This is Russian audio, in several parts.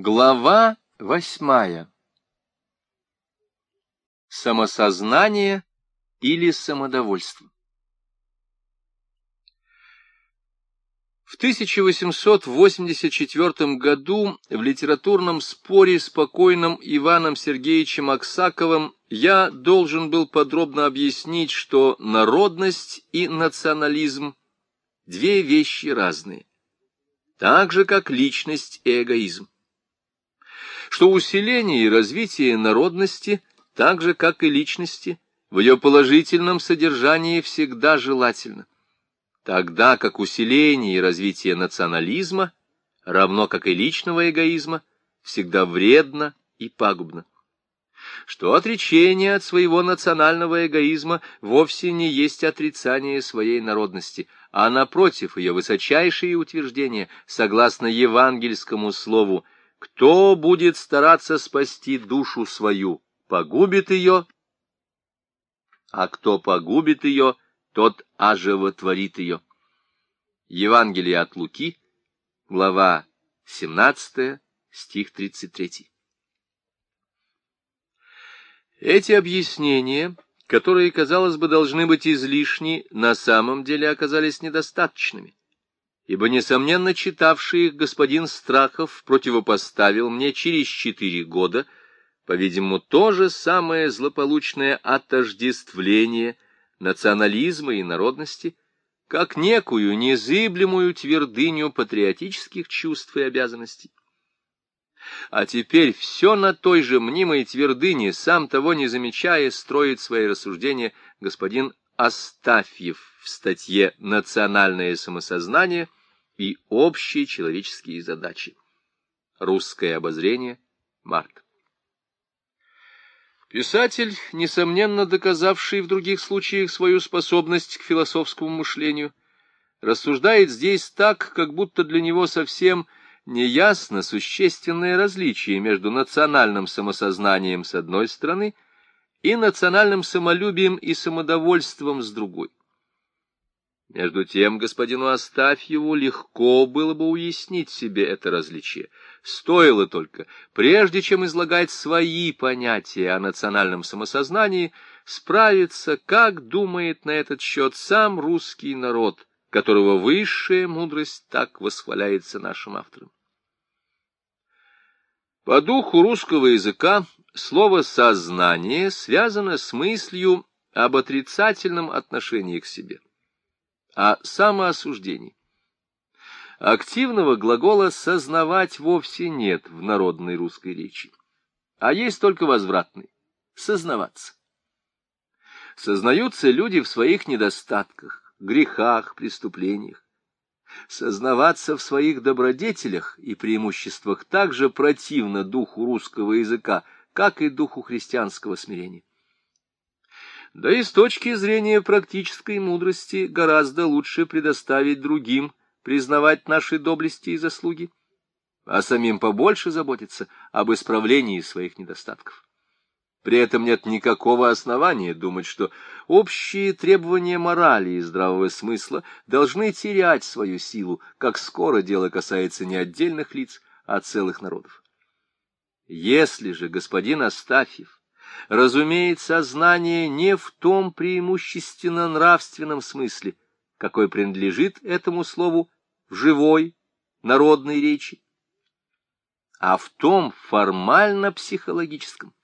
Глава восьмая. Самосознание или самодовольство. В 1884 году в литературном споре с покойным Иваном Сергеевичем Аксаковым я должен был подробно объяснить, что народность и национализм – две вещи разные, так же, как личность и эгоизм что усиление и развитие народности, так же, как и личности, в ее положительном содержании всегда желательно, тогда как усиление и развитие национализма, равно как и личного эгоизма, всегда вредно и пагубно. Что отречение от своего национального эгоизма вовсе не есть отрицание своей народности, а, напротив, ее высочайшие утверждения, согласно евангельскому слову, кто будет стараться спасти душу свою, погубит ее, а кто погубит ее, тот оживотворит ее. Евангелие от Луки, глава 17, стих 33. Эти объяснения, которые, казалось бы, должны быть излишни, на самом деле оказались недостаточными ибо, несомненно, читавший их господин Страхов противопоставил мне через четыре года, по-видимому, то же самое злополучное отождествление национализма и народности, как некую незыблемую твердыню патриотических чувств и обязанностей. А теперь все на той же мнимой твердыне, сам того не замечая, строит свои рассуждения господин Астафьев в статье «Национальное самосознание», и общие человеческие задачи. Русское обозрение. Март. Писатель, несомненно доказавший в других случаях свою способность к философскому мышлению, рассуждает здесь так, как будто для него совсем неясно существенное различие между национальным самосознанием с одной стороны и национальным самолюбием и самодовольством с другой. Между тем господину Астафьеву легко было бы уяснить себе это различие. Стоило только, прежде чем излагать свои понятия о национальном самосознании, справиться, как думает на этот счет сам русский народ, которого высшая мудрость так восхваляется нашим автором. По духу русского языка слово «сознание» связано с мыслью об отрицательном отношении к себе о самоосуждении. Активного глагола «сознавать» вовсе нет в народной русской речи, а есть только возвратный — «сознаваться». Сознаются люди в своих недостатках, грехах, преступлениях. Сознаваться в своих добродетелях и преимуществах так же противно духу русского языка, как и духу христианского смирения. Да и с точки зрения практической мудрости гораздо лучше предоставить другим признавать наши доблести и заслуги, а самим побольше заботиться об исправлении своих недостатков. При этом нет никакого основания думать, что общие требования морали и здравого смысла должны терять свою силу, как скоро дело касается не отдельных лиц, а целых народов. Если же господин Астафьев разумеет сознание не в том преимущественно нравственном смысле, какой принадлежит этому слову в живой народной речи, а в том формально-психологическом,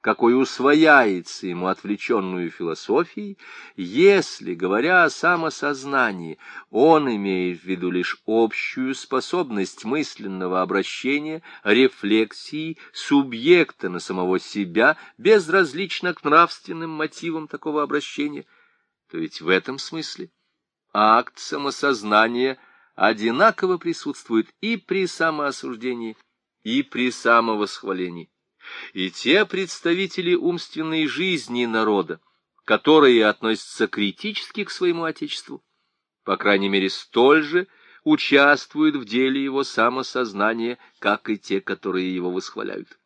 какой усвояется ему отвлеченную философией, если, говоря о самосознании, он имеет в виду лишь общую способность мысленного обращения, рефлексии, субъекта на самого себя, безразлично к нравственным мотивам такого обращения, то ведь в этом смысле акт самосознания одинаково присутствует и при самоосуждении, и при самовосхвалении и те представители умственной жизни народа, которые относятся критически к своему Отечеству, по крайней мере, столь же участвуют в деле его самосознания, как и те, которые его восхваляют.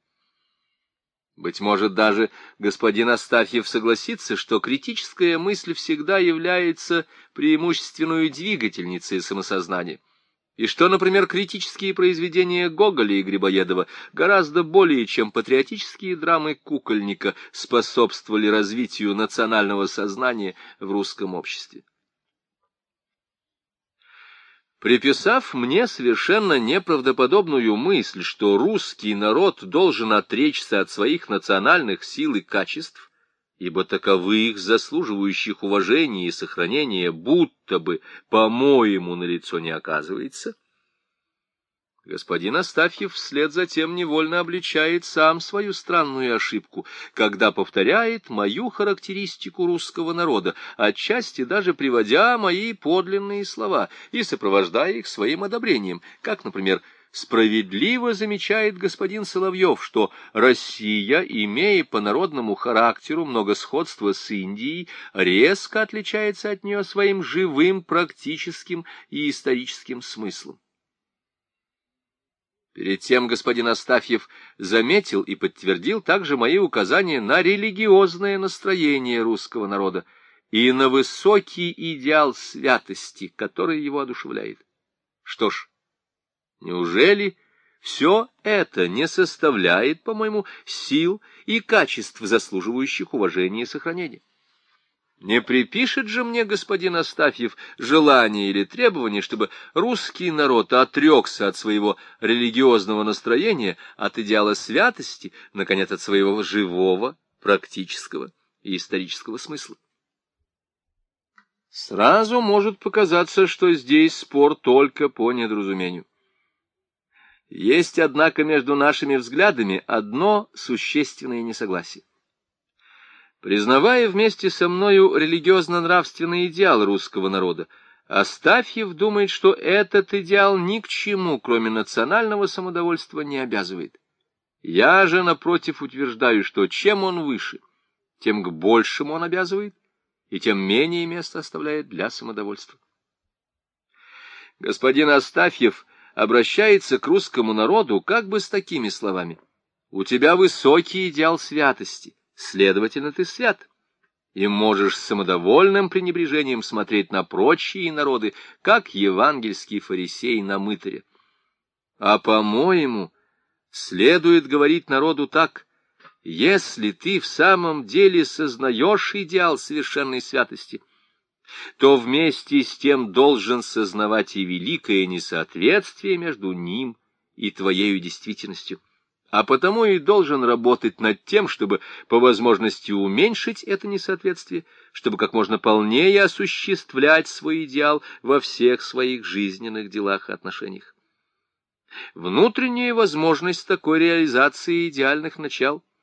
Быть может, даже господин Астафьев согласится, что критическая мысль всегда является преимущественной двигательницей самосознания. И что, например, критические произведения Гоголя и Грибоедова гораздо более, чем патриотические драмы Кукольника, способствовали развитию национального сознания в русском обществе. Приписав мне совершенно неправдоподобную мысль, что русский народ должен отречься от своих национальных сил и качеств, ибо таковых, заслуживающих уважения и сохранения, будто бы, по-моему, на лицо не оказывается, господин Астафьев вслед за тем невольно обличает сам свою странную ошибку, когда повторяет мою характеристику русского народа, отчасти даже приводя мои подлинные слова и сопровождая их своим одобрением, как, например, Справедливо замечает господин Соловьев, что Россия, имея по народному характеру много сходства с Индией, резко отличается от нее своим живым, практическим и историческим смыслом. Перед тем господин Астафьев заметил и подтвердил также мои указания на религиозное настроение русского народа и на высокий идеал святости, который его одушевляет. Что ж, Неужели все это не составляет, по-моему, сил и качеств, заслуживающих уважения и сохранения? Не припишет же мне господин Астафьев желание или требование, чтобы русский народ отрекся от своего религиозного настроения, от идеала святости, наконец, от своего живого, практического и исторического смысла. Сразу может показаться, что здесь спор только по недоразумению. Есть, однако, между нашими взглядами одно существенное несогласие. Признавая вместе со мною религиозно-нравственный идеал русского народа, Астафьев думает, что этот идеал ни к чему, кроме национального самодовольства, не обязывает. Я же, напротив, утверждаю, что чем он выше, тем к большему он обязывает, и тем менее места оставляет для самодовольства. Господин Астафьев обращается к русскому народу как бы с такими словами. «У тебя высокий идеал святости, следовательно, ты свят» и можешь с самодовольным пренебрежением смотреть на прочие народы, как евангельский фарисей на мытаря. А, по-моему, следует говорить народу так, если ты в самом деле сознаешь идеал совершенной святости — то вместе с тем должен сознавать и великое несоответствие между ним и твоею действительностью, а потому и должен работать над тем, чтобы по возможности уменьшить это несоответствие, чтобы как можно полнее осуществлять свой идеал во всех своих жизненных делах и отношениях. Внутренняя возможность такой реализации идеальных начал —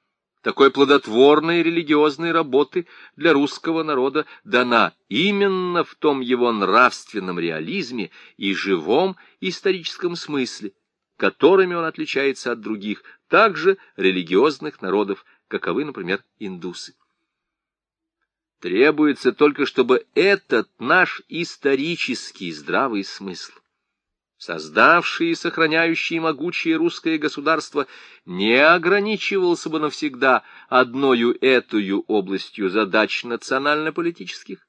такой плодотворной религиозной работы для русского народа дана именно в том его нравственном реализме и живом историческом смысле, которыми он отличается от других, также религиозных народов, каковы, например, индусы. Требуется только, чтобы этот наш исторический здравый смысл создавший и сохраняющий могучее русское государство, не ограничивался бы навсегда одною этою областью задач национально-политических,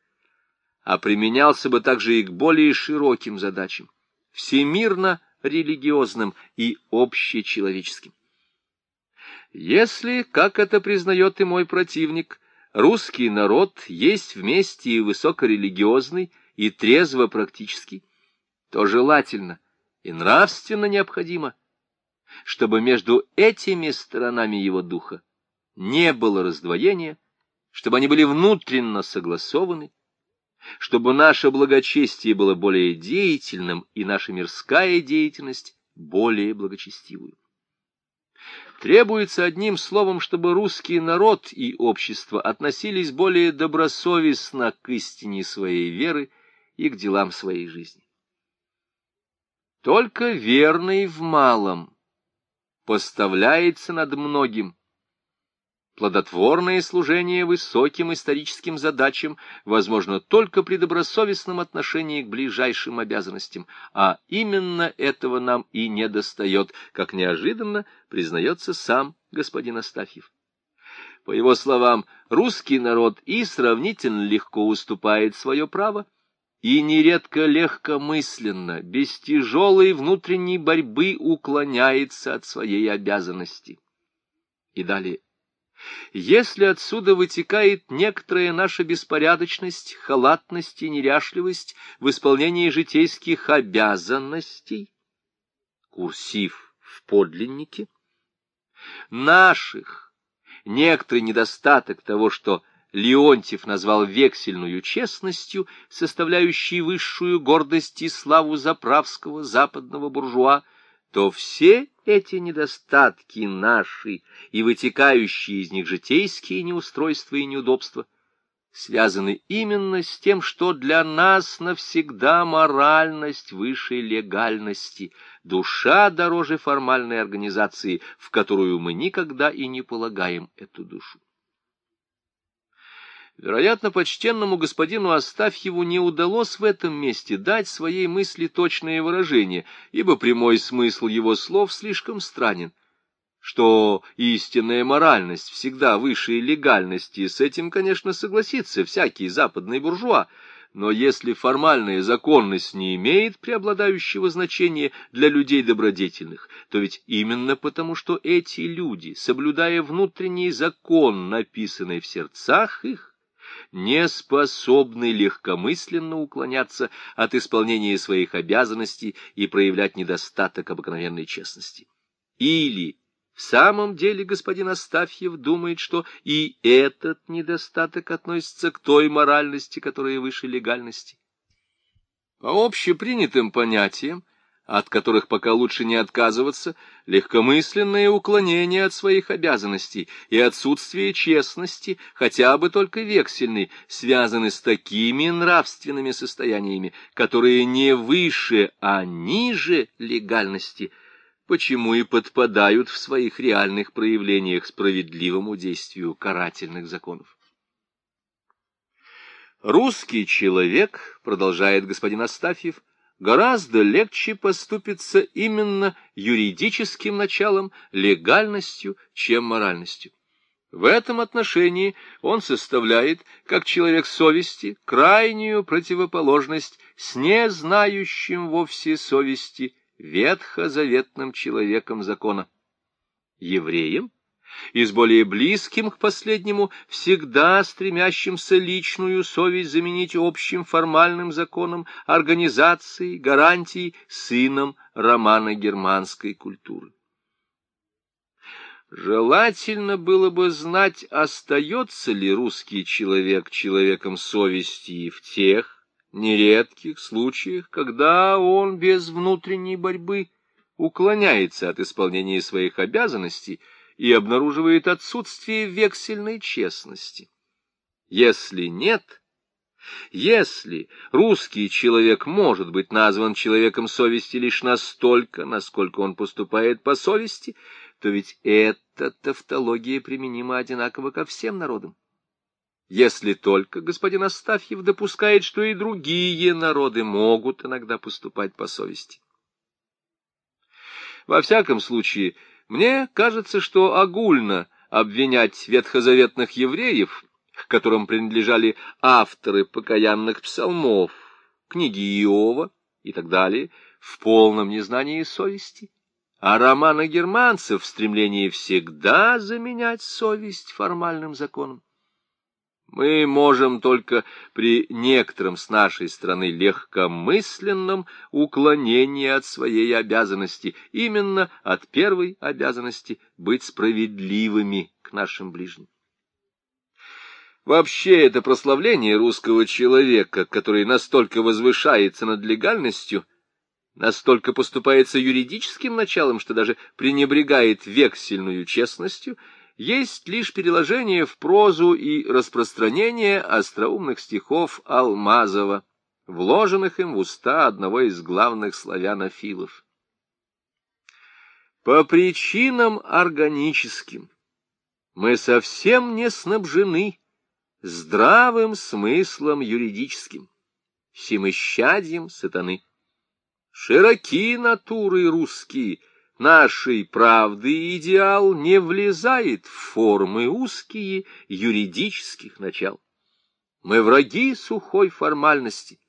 а применялся бы также и к более широким задачам, всемирно-религиозным и общечеловеческим. Если, как это признает и мой противник, русский народ есть вместе и высокорелигиозный, и трезво-практический, то желательно и нравственно необходимо, чтобы между этими сторонами его духа не было раздвоения, чтобы они были внутренно согласованы, чтобы наше благочестие было более деятельным и наша мирская деятельность более благочестивую. Требуется одним словом, чтобы русский народ и общество относились более добросовестно к истине своей веры и к делам своей жизни. Только верный в малом поставляется над многим. Плодотворное служение высоким историческим задачам возможно только при добросовестном отношении к ближайшим обязанностям, а именно этого нам и недостает, как неожиданно признается сам господин Астафьев. По его словам, русский народ и сравнительно легко уступает свое право, и нередко легкомысленно, без тяжелой внутренней борьбы уклоняется от своей обязанности. И далее. Если отсюда вытекает некоторая наша беспорядочность, халатность и неряшливость в исполнении житейских обязанностей, курсив в подлиннике, наших, некоторый недостаток того, что Леонтьев назвал вексельную честностью, составляющей высшую гордость и славу заправского западного буржуа, то все эти недостатки наши и вытекающие из них житейские неустройства и неудобства связаны именно с тем, что для нас навсегда моральность выше легальности, душа дороже формальной организации, в которую мы никогда и не полагаем эту душу. Вероятно, почтенному господину Астафьеву не удалось в этом месте дать своей мысли точное выражение, ибо прямой смысл его слов слишком странен. Что истинная моральность всегда выше легальности, с этим, конечно, согласится всякий западный буржуа, но если формальная законность не имеет преобладающего значения для людей добродетельных, то ведь именно потому, что эти люди, соблюдая внутренний закон, написанный в сердцах их, не способны легкомысленно уклоняться от исполнения своих обязанностей и проявлять недостаток обыкновенной честности. Или в самом деле господин Астафьев думает, что и этот недостаток относится к той моральности, которая выше легальности. По общепринятым понятиям, от которых пока лучше не отказываться, легкомысленное уклонение от своих обязанностей и отсутствие честности, хотя бы только вексельной, связаны с такими нравственными состояниями, которые не выше, а ниже легальности, почему и подпадают в своих реальных проявлениях справедливому действию карательных законов. Русский человек, продолжает господин Астафьев, гораздо легче поступиться именно юридическим началом, легальностью, чем моральностью. В этом отношении он составляет, как человек совести, крайнюю противоположность с незнающим вовсе совести ветхозаветным человеком закона. Евреем и с более близким к последнему, всегда стремящимся личную совесть заменить общим формальным законом, организацией, гарантией, сыном романа германской культуры. Желательно было бы знать, остается ли русский человек человеком совести и в тех нередких случаях, когда он без внутренней борьбы уклоняется от исполнения своих обязанностей, и обнаруживает отсутствие вексельной честности. Если нет, если русский человек может быть назван человеком совести лишь настолько, насколько он поступает по совести, то ведь эта тавтология применима одинаково ко всем народам. Если только господин Астафьев допускает, что и другие народы могут иногда поступать по совести. Во всяком случае, мне кажется, что огульно обвинять ветхозаветных евреев, к которым принадлежали авторы покаянных псалмов, книги Иова и так далее, в полном незнании совести, а романа германцев в стремлении всегда заменять совесть формальным законом. Мы можем только при некотором с нашей стороны легкомысленном уклонении от своей обязанности, именно от первой обязанности быть справедливыми к нашим ближним. Вообще это прославление русского человека, который настолько возвышается над легальностью, настолько поступается юридическим началом, что даже пренебрегает вексельную честностью — есть лишь переложение в прозу и распространение остроумных стихов Алмазова, вложенных им в уста одного из главных славянофилов. По причинам органическим мы совсем не снабжены здравым смыслом юридическим, всемыщадьем сатаны. Широки натуры русские — нашей правды идеал не влезает в формы узкие юридических начал. Мы враги сухой формальности,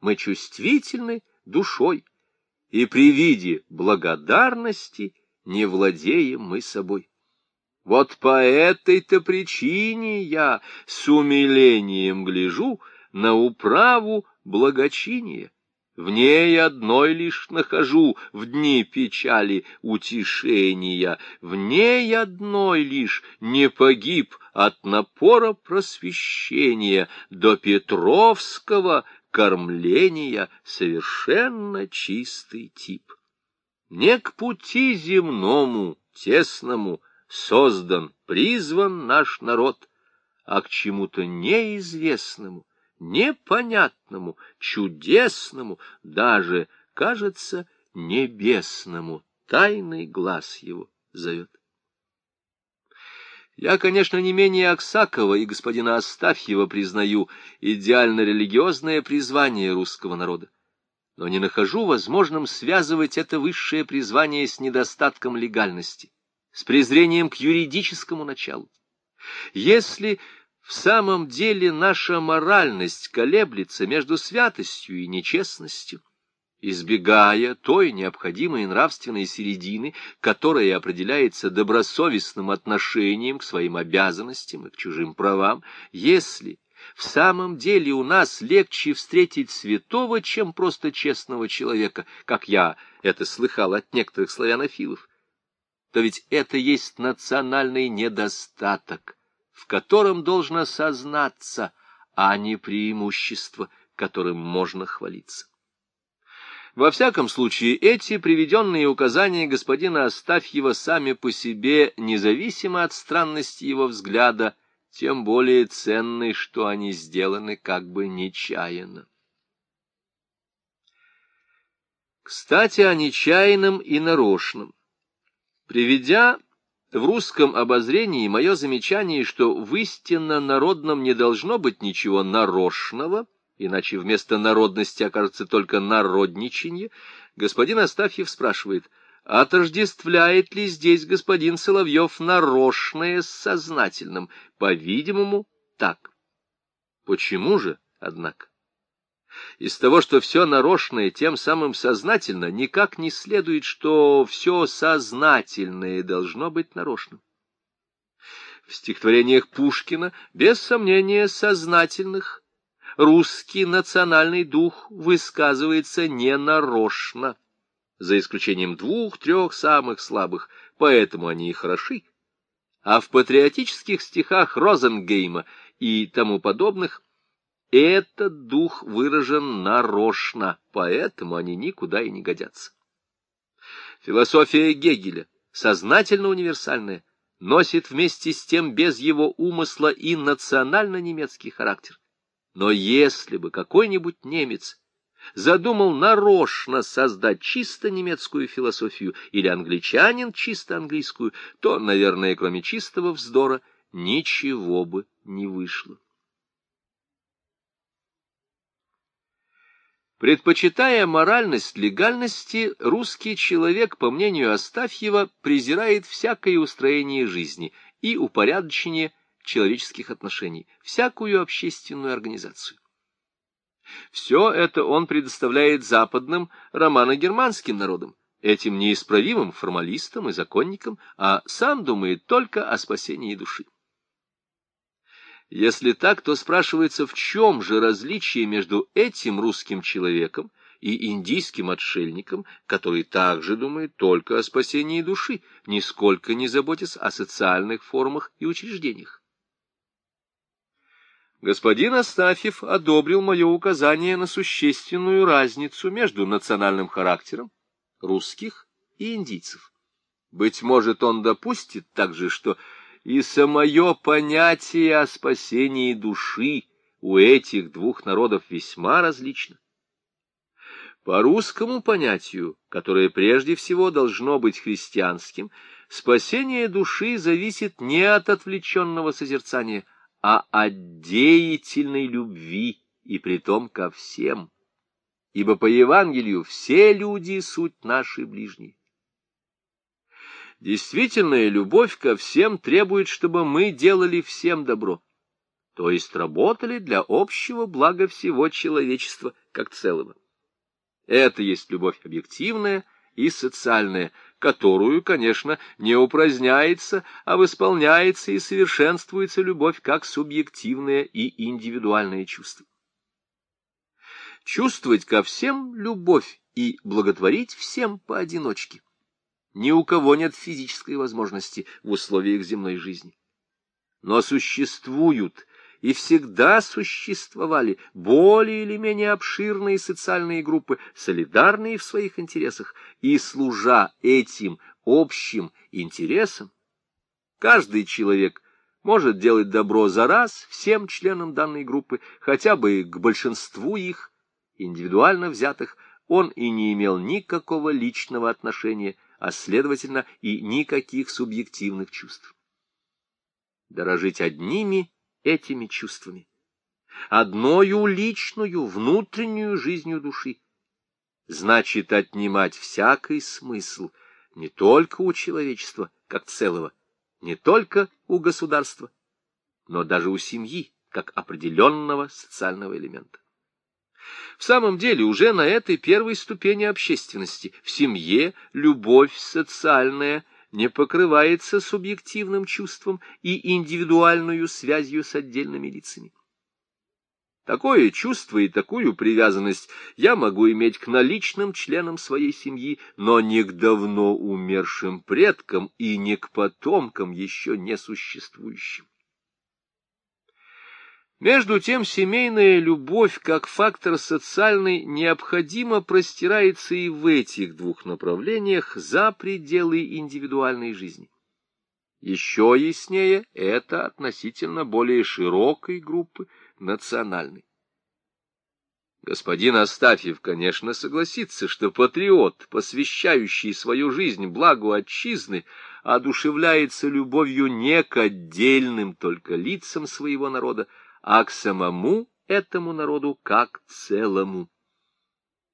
мы чувствительны душой, и при виде благодарности не владеем мы собой. Вот по этой-то причине я с умилением гляжу на управу благочиния. В ней одной лишь нахожу в дни печали утешения, в ней одной лишь не погиб от напора просвещения до Петровского кормления совершенно чистый тип. Не к пути земному, тесному, создан, призван наш народ, а к чему-то неизвестному, непонятному, чудесному, даже, кажется, небесному. Тайный глаз его зовет. Я, конечно, не менее Аксакова и господина Астафьева признаю идеально-религиозное призвание русского народа, но не нахожу возможным связывать это высшее призвание с недостатком легальности, с презрением к юридическому началу. Если в самом деле наша моральность колеблется между святостью и нечестностью, избегая той необходимой нравственной середины, которая определяется добросовестным отношением к своим обязанностям и к чужим правам, если в самом деле у нас легче встретить святого, чем просто честного человека, как я это слыхал от некоторых славянофилов, то ведь это есть национальный недостаток — в котором должно сознаться, а не преимущество, которым можно хвалиться. Во всяком случае, эти приведенные указания господина Астафьева сами по себе, независимо от странности его взгляда, тем более ценны, что они сделаны как бы нечаянно. Кстати, о нечаянном и нарочном. Приведя в русском обозрении мое замечание, что в истинно народном не должно быть ничего нарочного, иначе вместо народности окажется только народничанье, господин Астафьев спрашивает, отождествляет ли здесь господин Соловьев нарочное с сознательным? По-видимому, так. Почему же, однако? Из того, что все нарочное, тем самым сознательно, никак не следует, что все сознательное должно быть нарочным. В стихотворениях Пушкина, без сомнения, сознательных, русский национальный дух высказывается ненарочно, за исключением двух-трех самых слабых, поэтому они и хороши. А в патриотических стихах Розенгейма и тому подобных этот дух выражен нарочно, поэтому они никуда и не годятся. Философия Гегеля, сознательно универсальная, носит вместе с тем без его умысла и национально-немецкий характер. Но если бы какой-нибудь немец задумал нарочно создать чисто немецкую философию или англичанин чисто английскую, то, наверное, кроме чистого вздора, ничего бы не вышло. Предпочитая моральность легальности, русский человек, по мнению Астафьева, презирает всякое устроение жизни и упорядочение человеческих отношений, всякую общественную организацию. Все это он предоставляет западным романо-германским народам, этим неисправимым формалистам и законникам, а сам думает только о спасении души. Если так, то спрашивается, в чем же различие между этим русским человеком и индийским отшельником, который также думает только о спасении души, нисколько не заботясь о социальных формах и учреждениях. Господин Астафьев одобрил мое указание на существенную разницу между национальным характером русских и индийцев. Быть может, он допустит также, что и самое понятие о спасении души у этих двух народов весьма различно. По русскому понятию, которое прежде всего должно быть христианским, спасение души зависит не от отвлеченного созерцания, а от деятельной любви, и притом ко всем. Ибо по Евангелию все люди — суть наши ближние. Действительная любовь ко всем требует, чтобы мы делали всем добро. то есть работали для общего блага всего человечества как целого. Это есть любовь объективная и социальная, которую, конечно, не упраздняется, а восполняется и совершенствуется любовь как субъективное и индивидуальное чувство. Чувствовать ко всем любовь и благотворить всем поодиночке. Ни у кого нет физической возможности в условиях земной жизни. Но существуют и всегда существовали более или менее обширные социальные группы, солидарные в своих интересах, и служа этим общим интересам, каждый человек может делать добро за раз всем членам данной группы, хотя бы к большинству их, индивидуально взятых, он и не имел никакого личного отношения, а, следовательно, и никаких субъективных чувств. Дорожить одними этими чувствами, одною личную внутреннюю жизнью души, значит отнимать всякий смысл не только у человечества как целого, не только у государства, но даже у семьи как определенного социального элемента. В самом деле, уже на этой первой ступени общественности, в семье, любовь социальная не покрывается субъективным чувством и индивидуальную связью с отдельными лицами. Такое чувство и такую привязанность я могу иметь к наличным членам своей семьи, но не к давно умершим предкам и не к потомкам еще не существующим. Между тем, семейная любовь, как фактор социальный, необходимо простирается и в этих двух направлениях за пределы индивидуальной жизни. Еще яснее это относительно более широкой группы национальной. Господин Астафьев, конечно, согласится, что патриот, посвящающий свою жизнь благу отчизны, одушевляется любовью не к отдельным только лицам своего народа, а к самому этому народу как целому.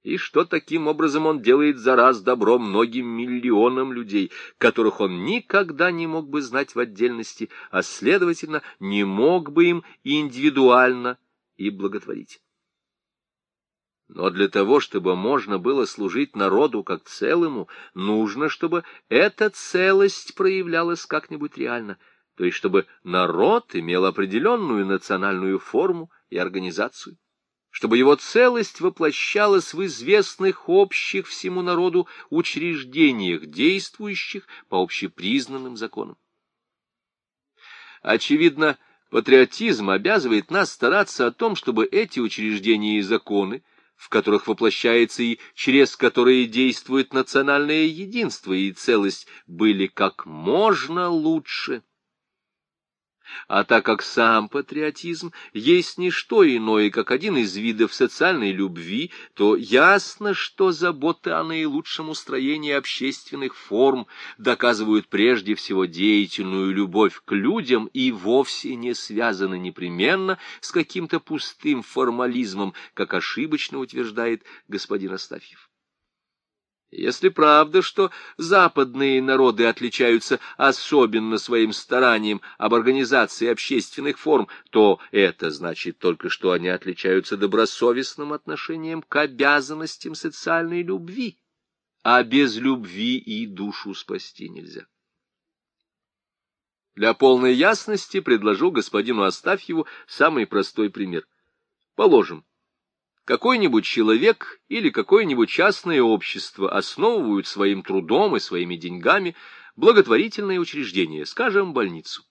И что таким образом он делает за раз добро многим миллионам людей, которых он никогда не мог бы знать в отдельности, а, следовательно, не мог бы им индивидуально и благотворить. Но для того, чтобы можно было служить народу как целому, нужно, чтобы эта целость проявлялась как-нибудь реально — то есть чтобы народ имел определенную национальную форму и организацию, чтобы его целость воплощалась в известных общих всему народу учреждениях, действующих по общепризнанным законам. Очевидно, патриотизм обязывает нас стараться о том, чтобы эти учреждения и законы, в которых воплощается и через которые действует национальное единство и целость, были как можно лучше а так как сам патриотизм есть не что иное, как один из видов социальной любви, то ясно, что заботы о наилучшем устроении общественных форм доказывают прежде всего деятельную любовь к людям и вовсе не связаны непременно с каким-то пустым формализмом, как ошибочно утверждает господин Астафьев. Если правда, что западные народы отличаются особенно своим старанием об организации общественных форм, то это значит только, что они отличаются добросовестным отношением к обязанностям социальной любви, а без любви и душу спасти нельзя. Для полной ясности предложу господину Астафьеву самый простой пример. Положим, какой-нибудь человек или какое-нибудь частное общество основывают своим трудом и своими деньгами благотворительное учреждение, скажем, больницу.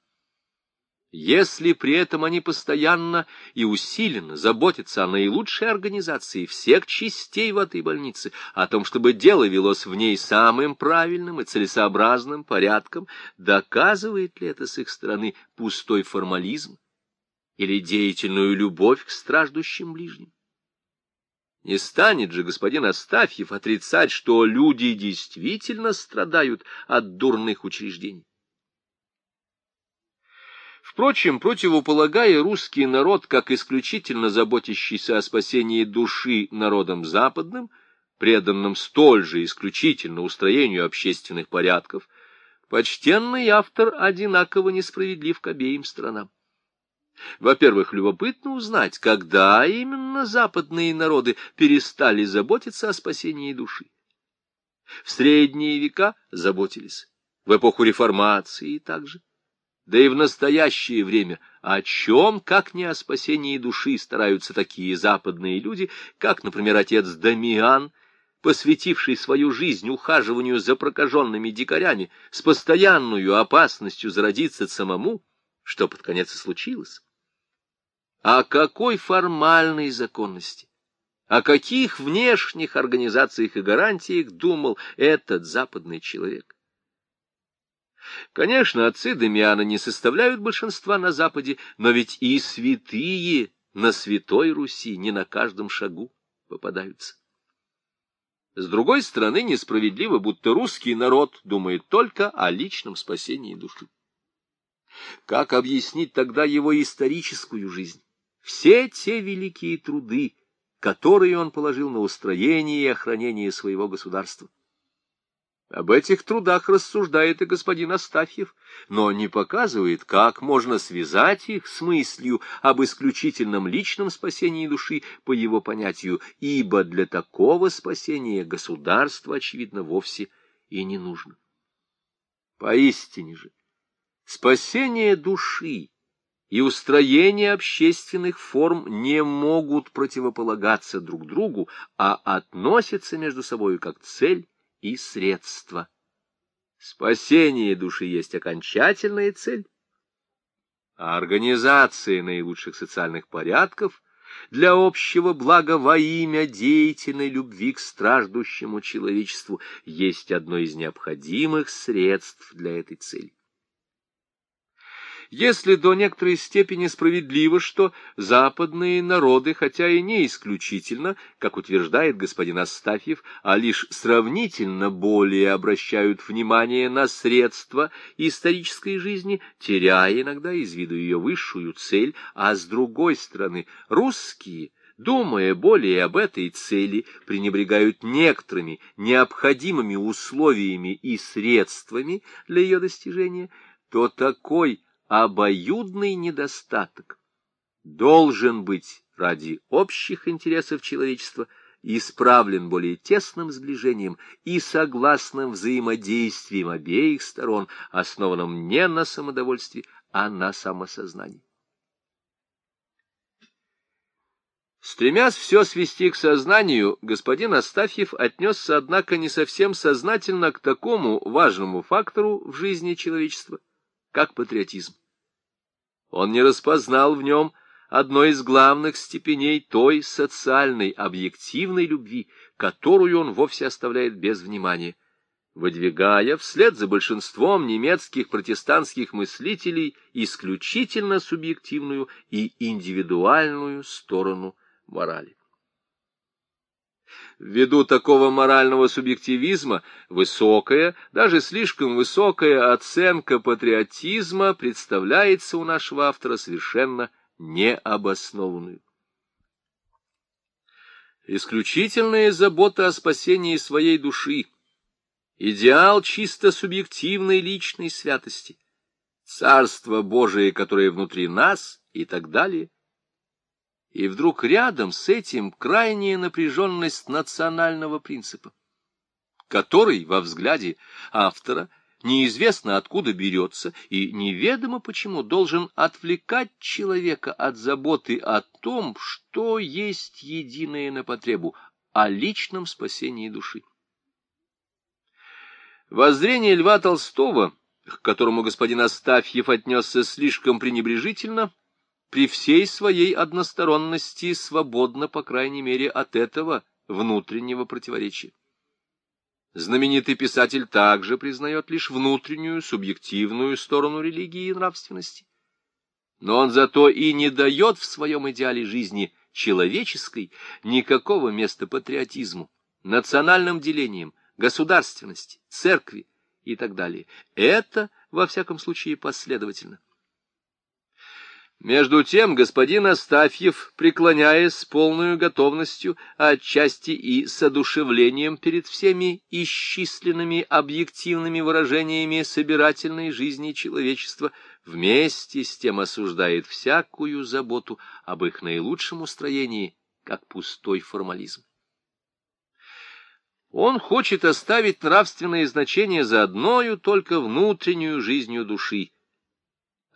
Если при этом они постоянно и усиленно заботятся о наилучшей организации всех частей в этой больнице, о том, чтобы дело велось в ней самым правильным и целесообразным порядком, доказывает ли это с их стороны пустой формализм или деятельную любовь к страждущим ближним? Не станет же господин Астафьев отрицать, что люди действительно страдают от дурных учреждений. Впрочем, противополагая русский народ как исключительно заботящийся о спасении души народом западным, преданным столь же исключительно устроению общественных порядков, почтенный автор одинаково несправедлив к обеим сторонам. Во-первых, любопытно узнать, когда именно западные народы перестали заботиться о спасении души. В средние века заботились, в эпоху реформации также. Да и в настоящее время о чем, как не о спасении души, стараются такие западные люди, как, например, отец Дамиан, посвятивший свою жизнь ухаживанию за прокаженными дикарями с постоянную опасностью зародиться самому, что под конец и случилось. О какой формальной законности, о каких внешних организациях и гарантиях думал этот западный человек? Конечно, отцы Дамиана не составляют большинства на Западе, но ведь и святые на Святой Руси не на каждом шагу попадаются. С другой стороны, несправедливо, будто русский народ думает только о личном спасении души. Как объяснить тогда его историческую жизнь? Все те великие труды, которые он положил на устроение и охранение своего государства. Об этих трудах рассуждает и господин Астафьев, но не показывает, как можно связать их с мыслью об исключительном личном спасении души по его понятию, ибо для такого спасения государство, очевидно, вовсе и не нужно. Поистине же, спасение души и устроение общественных форм не могут противополагаться друг другу, а относятся между собой как цель и средства. Спасение души есть окончательная цель, а организация наилучших социальных порядков для общего блага во имя деятельной любви к страждущему человечеству есть одно из необходимых средств для этой цели. Если до некоторой степени справедливо, что западные народы, хотя и не исключительно, как утверждает господин Астафьев, а лишь сравнительно более обращают внимание на средства исторической жизни, теряя иногда из виду ее высшую цель, а с другой стороны русские – думая более об этой цели, пренебрегают некоторыми необходимыми условиями и средствами для ее достижения, то такой обоюдный недостаток должен быть ради общих интересов человечества исправлен более тесным сближением и согласным взаимодействием обеих сторон, основанным не на самодовольстве, а на самосознании. Стремясь все свести к сознанию, господин Астафьев отнесся, однако, не совсем сознательно к такому важному фактору в жизни человечества, как патриотизм. Он не распознал в нем одной из главных степеней той социальной объективной любви, которую он вовсе оставляет без внимания, выдвигая вслед за большинством немецких протестантских мыслителей исключительно субъективную и индивидуальную сторону морали. Ввиду такого морального субъективизма высокая, даже слишком высокая оценка патриотизма представляется у нашего автора совершенно необоснованную. Исключительная забота о спасении своей души, идеал чисто субъективной личной святости, Царство Божие, которое внутри нас и так далее – и вдруг рядом с этим крайняя напряженность национального принципа, который во взгляде автора неизвестно откуда берется и неведомо почему должен отвлекать человека от заботы о том, что есть единое на потребу, о личном спасении души. Воззрение Льва Толстого, к которому господин Астафьев отнесся слишком пренебрежительно, — при всей своей односторонности свободно, по крайней мере, от этого внутреннего противоречия. Знаменитый писатель также признает лишь внутреннюю, субъективную сторону религии и нравственности. Но он зато и не дает в своем идеале жизни человеческой никакого места патриотизму, национальным делениям, государственности, церкви и так далее. Это, во всяком случае, последовательно. Между тем господин Астафьев, преклоняясь с полной готовностью, отчасти и с одушевлением перед всеми исчисленными объективными выражениями собирательной жизни человечества, вместе с тем осуждает всякую заботу об их наилучшем устроении, как пустой формализм. Он хочет оставить нравственное значение за одною только внутреннюю жизнью души,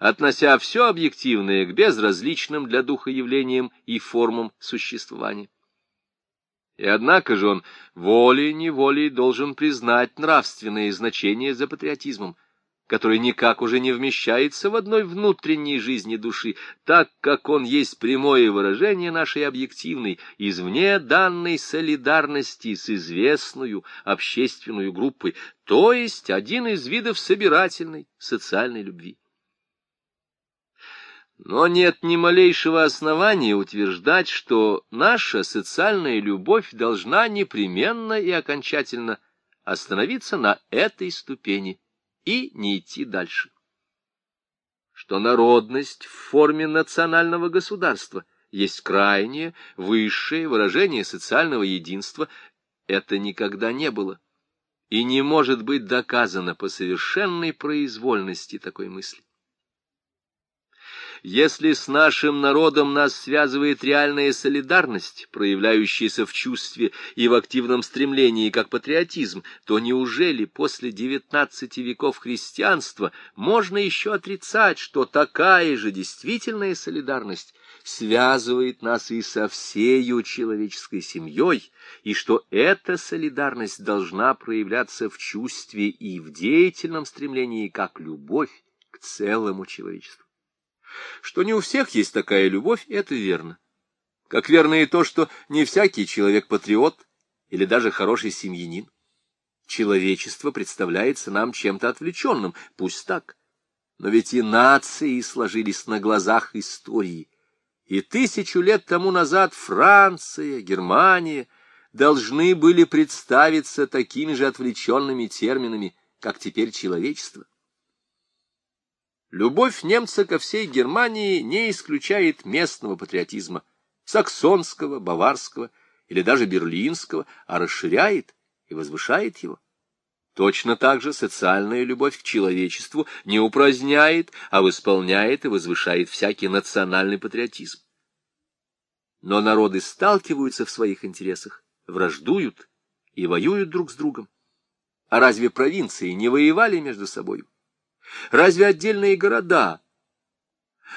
относя все объективное к безразличным для духа явлениям и формам существования. И однако же он волей-неволей должен признать нравственное значение за патриотизмом, который никак уже не вмещается в одной внутренней жизни души, так как он есть прямое выражение нашей объективной, извне данной солидарности с известную общественную группой, то есть один из видов собирательной социальной любви. Но нет ни малейшего основания утверждать, что наша социальная любовь должна непременно и окончательно остановиться на этой ступени и не идти дальше. Что народность в форме национального государства есть крайнее, высшее выражение социального единства, это никогда не было и не может быть доказано по совершенной произвольности такой мысли. Если с нашим народом нас связывает реальная солидарность, проявляющаяся в чувстве и в активном стремлении, как патриотизм, то неужели после девятнадцати веков христианства можно еще отрицать, что такая же действительная солидарность связывает нас и со всею человеческой семьей, и что эта солидарность должна проявляться в чувстве и в деятельном стремлении, как любовь к целому человечеству. Что не у всех есть такая любовь, это верно. Как верно и то, что не всякий человек патриот или даже хороший семьянин. Человечество представляется нам чем-то отвлеченным, пусть так. Но ведь и нации сложились на глазах истории. И тысячу лет тому назад Франция, Германия должны были представиться такими же отвлеченными терминами, как теперь человечество. Любовь немца ко всей Германии не исключает местного патриотизма, саксонского, баварского или даже берлинского, а расширяет и возвышает его. Точно так же социальная любовь к человечеству не упраздняет, а восполняет и возвышает всякий национальный патриотизм. Но народы сталкиваются в своих интересах, враждуют и воюют друг с другом. А разве провинции не воевали между собой? Разве отдельные города,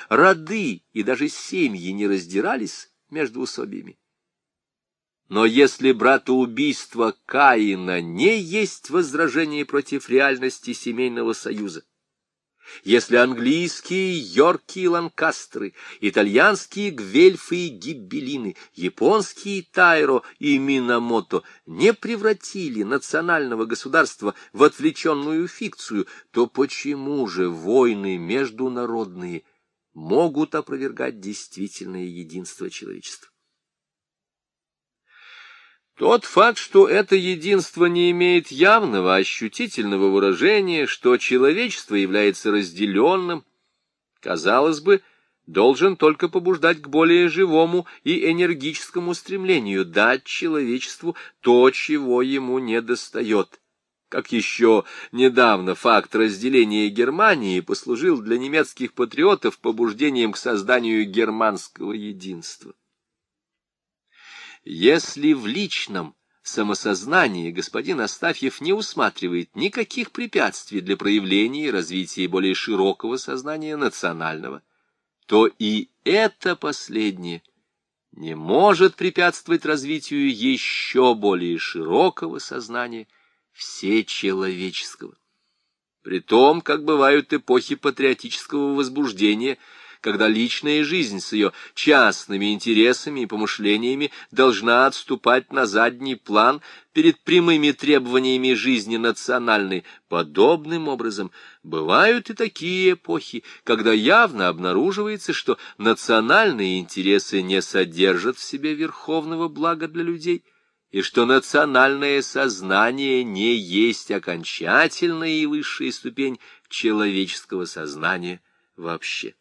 роды и даже семьи не раздирались между усобиями? Но если братоубийство Каина не есть возражение против реальности семейного союза, если английские Йорки и Ланкастеры, итальянские Гвельфы и Гиббелины, японские Тайро и Минамото не превратили национального государства в отвлеченную фикцию, то почему же войны международные могут опровергать действительное единство человечества? Тот факт, что это единство не имеет явного, ощутительного выражения, что человечество является разделенным, казалось бы, должен только побуждать к более живому и энергическому стремлению дать человечеству то, чего ему недостает. Как еще недавно факт разделения Германии послужил для немецких патриотов побуждением к созданию германского единства. Если в личном самосознании господин Астафьев не усматривает никаких препятствий для проявления и развития более широкого сознания национального, то и это последнее не может препятствовать развитию еще более широкого сознания всечеловеческого. При том, как бывают эпохи патриотического возбуждения – когда личная жизнь с ее частными интересами и помышлениями должна отступать на задний план перед прямыми требованиями жизни национальной. Подобным образом бывают и такие эпохи, когда явно обнаруживается, что национальные интересы не содержат в себе верховного блага для людей, и что национальное сознание не есть окончательная и высшая ступень человеческого сознания вообще.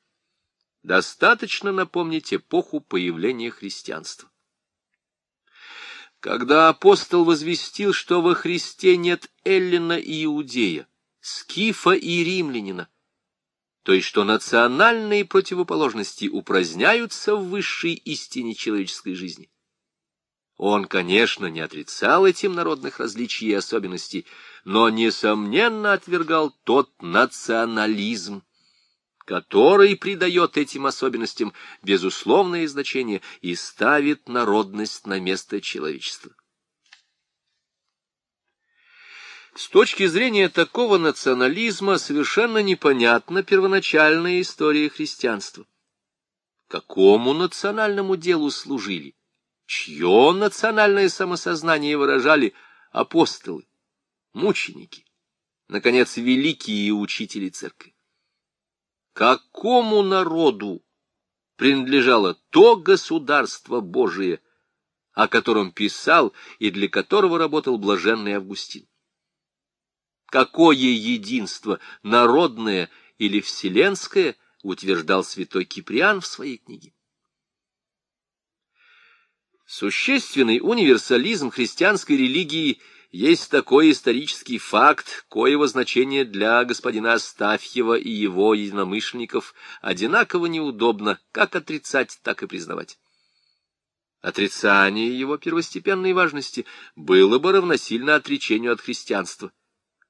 Достаточно напомнить эпоху появления христианства. Когда апостол возвестил, что во Христе нет Эллина и Иудея, Скифа и Римлянина, то есть что национальные противоположности упраздняются в высшей истине человеческой жизни. Он, конечно, не отрицал этим народных различий и особенностей, но, несомненно, отвергал тот национализм, который придает этим особенностям безусловное значение и ставит народность на место человечества. С точки зрения такого национализма совершенно непонятна первоначальная история христианства. Какому национальному делу служили? Чье национальное самосознание выражали апостолы, мученики, наконец, великие учители церкви? Какому народу принадлежало то государство Божие, о котором писал и для которого работал блаженный Августин? Какое единство, народное или вселенское, утверждал святой Киприан в своей книге? Существенный универсализм христианской религии есть такой исторический факт, коего значение для господина Астафьева и его единомышленников одинаково неудобно как отрицать, так и признавать. Отрицание его первостепенной важности было бы равносильно отречению от христианства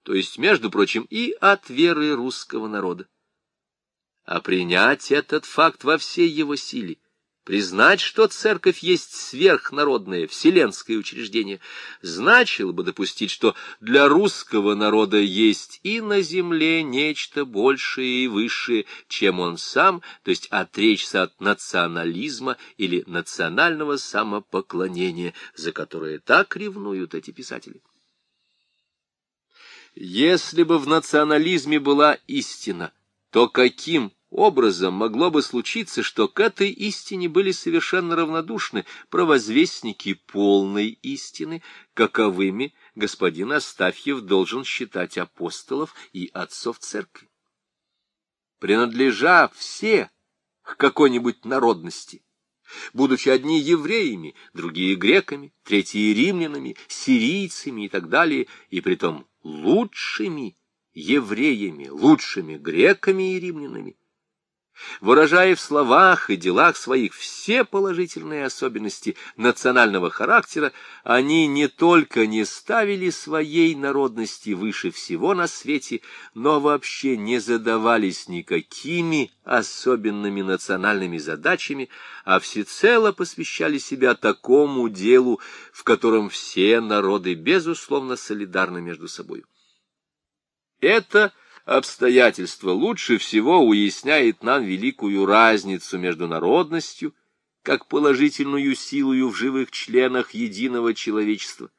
то есть, между прочим, и от веры русского народа. А принять этот факт во всей его силе, признать, что церковь есть сверхнародное, вселенское учреждение, значило бы допустить, что для русского народа есть и на земле нечто большее и высшее, чем он сам, то есть отречься от национализма или национального самопоклонения, за которое так ревнуют эти писатели. Если бы в национализме была истина, то каким образом могло бы случиться, что к этой истине были совершенно равнодушны провозвестники полной истины, каковыми господин Астафьев должен считать апостолов и отцов церкви? Принадлежа все к какой-нибудь народности, будучи одни евреями, другие греками, третьи римлянами, сирийцами и так далее, и притом лучшими евреями, лучшими греками и римлянами. Выражая в словах и делах своих все положительные особенности национального характера, они не только не ставили своей народности выше всего на свете, но вообще не задавались никакими особенными национальными задачами, а всецело посвящали себя такому делу, в котором все народы, безусловно, солидарны между собой. Это – обстоятельство лучше всего уясняет нам великую разницу между народностью, как положительную силою в живых членах единого человечества,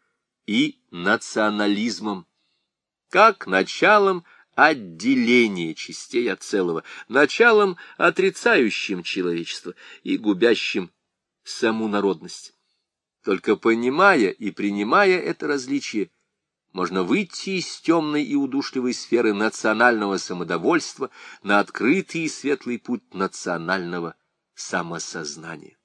и национализмом, как началом отделения частей от целого, началом, отрицающим человечество и губящим саму народность. Только понимая и принимая это различие, можно выйти из темной и удушливой сферы национального самодовольства на открытый и светлый путь национального самосознания.